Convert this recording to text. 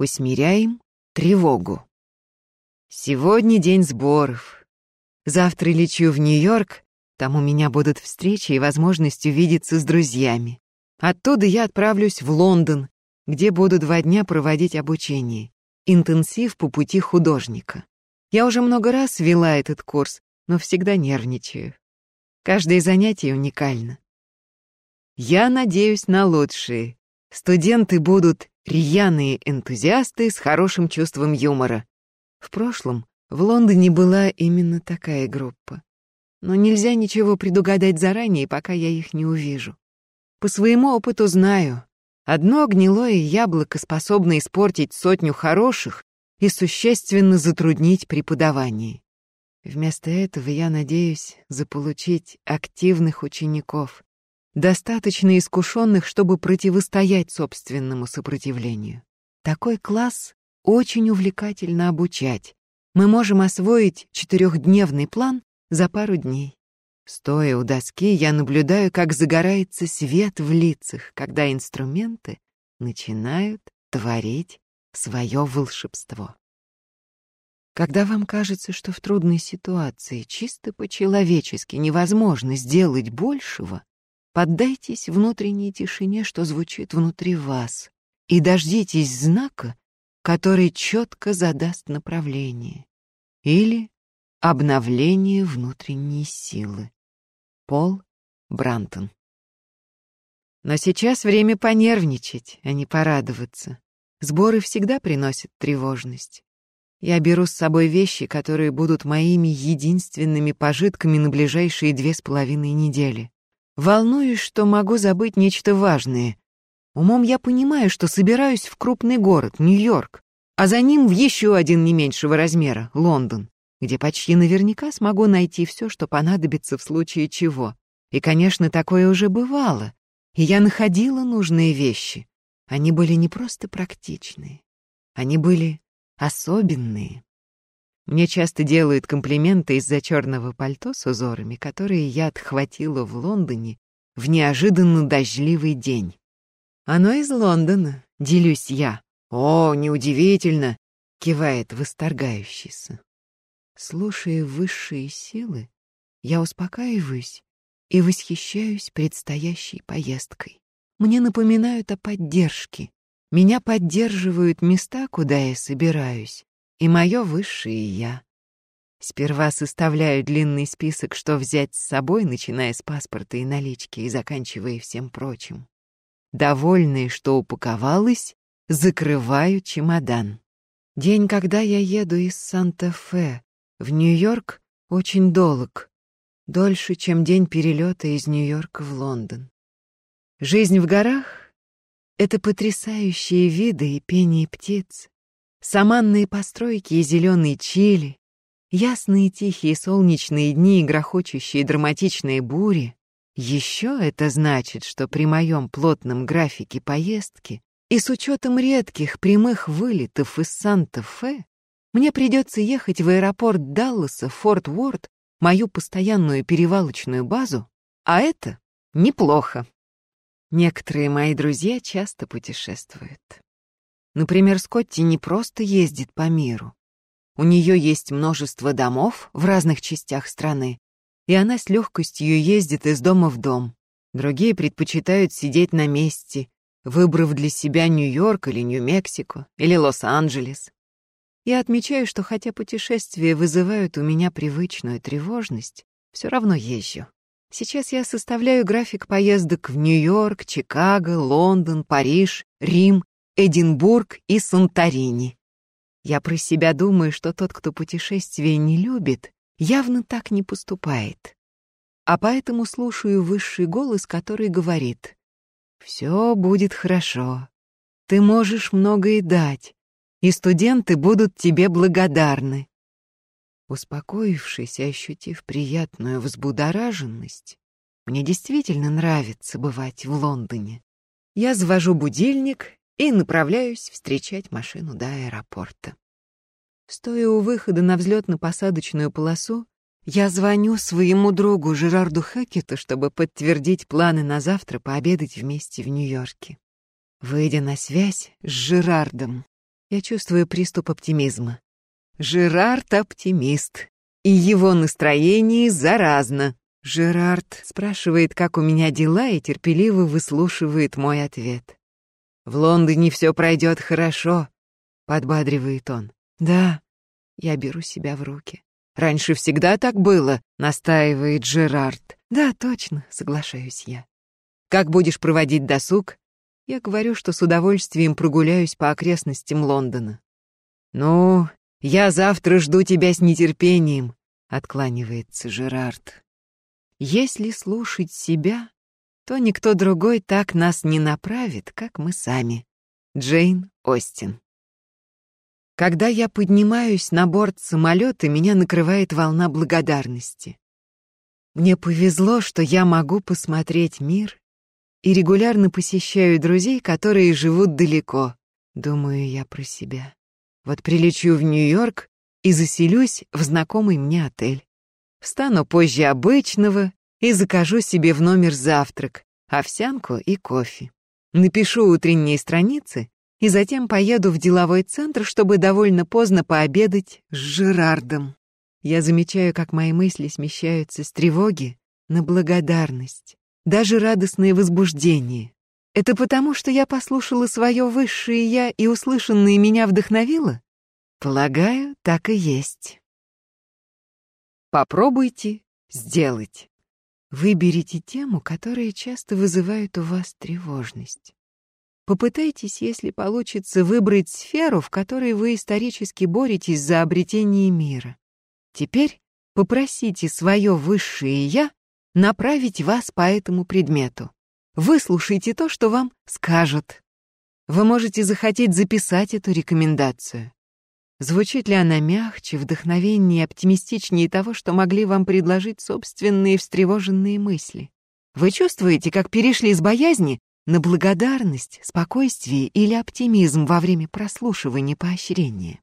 Усмиряем тревогу. Сегодня день сборов. Завтра лечу в Нью-Йорк, там у меня будут встречи и возможность увидеться с друзьями. Оттуда я отправлюсь в Лондон, где буду два дня проводить обучение. Интенсив по пути художника. Я уже много раз вела этот курс, но всегда нервничаю. Каждое занятие уникально. Я надеюсь на лучшее. Студенты будут рьяные энтузиасты с хорошим чувством юмора. В прошлом в Лондоне была именно такая группа. Но нельзя ничего предугадать заранее, пока я их не увижу. По своему опыту знаю, одно гнилое яблоко способно испортить сотню хороших и существенно затруднить преподавание. Вместо этого я надеюсь заполучить активных учеников, достаточно искушенных, чтобы противостоять собственному сопротивлению. Такой класс очень увлекательно обучать. Мы можем освоить четырехдневный план за пару дней. Стоя у доски, я наблюдаю, как загорается свет в лицах, когда инструменты начинают творить свое волшебство. Когда вам кажется, что в трудной ситуации чисто по-человечески невозможно сделать большего, поддайтесь внутренней тишине, что звучит внутри вас, и дождитесь знака, который четко задаст направление или обновление внутренней силы. Пол Брантон Но сейчас время понервничать, а не порадоваться. Сборы всегда приносят тревожность. Я беру с собой вещи, которые будут моими единственными пожитками на ближайшие две с половиной недели. Волнуюсь, что могу забыть нечто важное. Умом я понимаю, что собираюсь в крупный город, Нью-Йорк, а за ним в еще один не меньшего размера, Лондон, где почти наверняка смогу найти все, что понадобится в случае чего. И, конечно, такое уже бывало, и я находила нужные вещи. Они были не просто практичные, они были особенные. Мне часто делают комплименты из-за черного пальто с узорами, которые я отхватила в Лондоне в неожиданно дождливый день. Оно из Лондона, делюсь я. О, неудивительно, кивает восторгающийся. Слушая высшие силы, я успокаиваюсь и восхищаюсь предстоящей поездкой. Мне напоминают о поддержке, меня поддерживают места, куда я собираюсь, и мое высшее я. Сперва составляю длинный список, что взять с собой, начиная с паспорта и налички и заканчивая всем прочим. Довольная, что упаковалась, закрываю чемодан. День, когда я еду из Санта-Фе в Нью-Йорк, очень долг. Дольше, чем день перелета из Нью-Йорка в Лондон. Жизнь в горах это потрясающие виды и пение птиц, саманные постройки и зеленые чили, ясные тихие солнечные дни и грохочущие драматичные бури. Еще это значит, что при моем плотном графике поездки и с учетом редких прямых вылетов из Санта-Фе мне придется ехать в аэропорт Далласа, Форт Уорд, мою постоянную перевалочную базу, а это неплохо. Некоторые мои друзья часто путешествуют. Например, Скотти не просто ездит по миру. У нее есть множество домов в разных частях страны, и она с легкостью ездит из дома в дом. Другие предпочитают сидеть на месте, выбрав для себя Нью-Йорк или Нью-Мексико или Лос-Анджелес. Я отмечаю, что хотя путешествия вызывают у меня привычную тревожность, все равно езжу. Сейчас я составляю график поездок в Нью-Йорк, Чикаго, Лондон, Париж, Рим, Эдинбург и Санторини. Я про себя думаю, что тот, кто путешествия не любит, явно так не поступает. А поэтому слушаю высший голос, который говорит «Все будет хорошо, ты можешь многое дать, и студенты будут тебе благодарны. Успокоившись и ощутив приятную взбудораженность, мне действительно нравится бывать в Лондоне. Я завожу будильник и направляюсь встречать машину до аэропорта. Стоя у выхода на взлетно-посадочную полосу, я звоню своему другу Жерарду Хекету, чтобы подтвердить планы на завтра пообедать вместе в Нью-Йорке. Выйдя на связь с Жерардом, Я чувствую приступ оптимизма. Жерард — оптимист, и его настроение заразно. Жерард спрашивает, как у меня дела, и терпеливо выслушивает мой ответ. «В Лондоне все пройдет хорошо», — подбадривает он. «Да, я беру себя в руки. Раньше всегда так было», — настаивает Жерард. «Да, точно», — соглашаюсь я. «Как будешь проводить досуг?» Я говорю, что с удовольствием прогуляюсь по окрестностям Лондона. «Ну, я завтра жду тебя с нетерпением», — откланивается Жерард. Если слушать себя, то никто другой так нас не направит, как мы сами. Джейн Остин. Когда я поднимаюсь на борт самолета, меня накрывает волна благодарности. Мне повезло, что я могу посмотреть мир и регулярно посещаю друзей, которые живут далеко. Думаю я про себя. Вот прилечу в Нью-Йорк и заселюсь в знакомый мне отель. Встану позже обычного и закажу себе в номер завтрак, овсянку и кофе. Напишу утренние страницы и затем поеду в деловой центр, чтобы довольно поздно пообедать с Жерардом. Я замечаю, как мои мысли смещаются с тревоги на благодарность, даже радостное возбуждение. Это потому, что я послушала свое высшее «я» и услышанное меня вдохновило? Полагаю, так и есть. Попробуйте сделать. Выберите тему, которая часто вызывает у вас тревожность. Попытайтесь, если получится, выбрать сферу, в которой вы исторически боретесь за обретение мира. Теперь попросите свое высшее «я» направить вас по этому предмету. Выслушайте то, что вам скажут. Вы можете захотеть записать эту рекомендацию. Звучит ли она мягче, вдохновеннее, оптимистичнее того, что могли вам предложить собственные встревоженные мысли? Вы чувствуете, как перешли с боязни на благодарность, спокойствие или оптимизм во время прослушивания поощрения?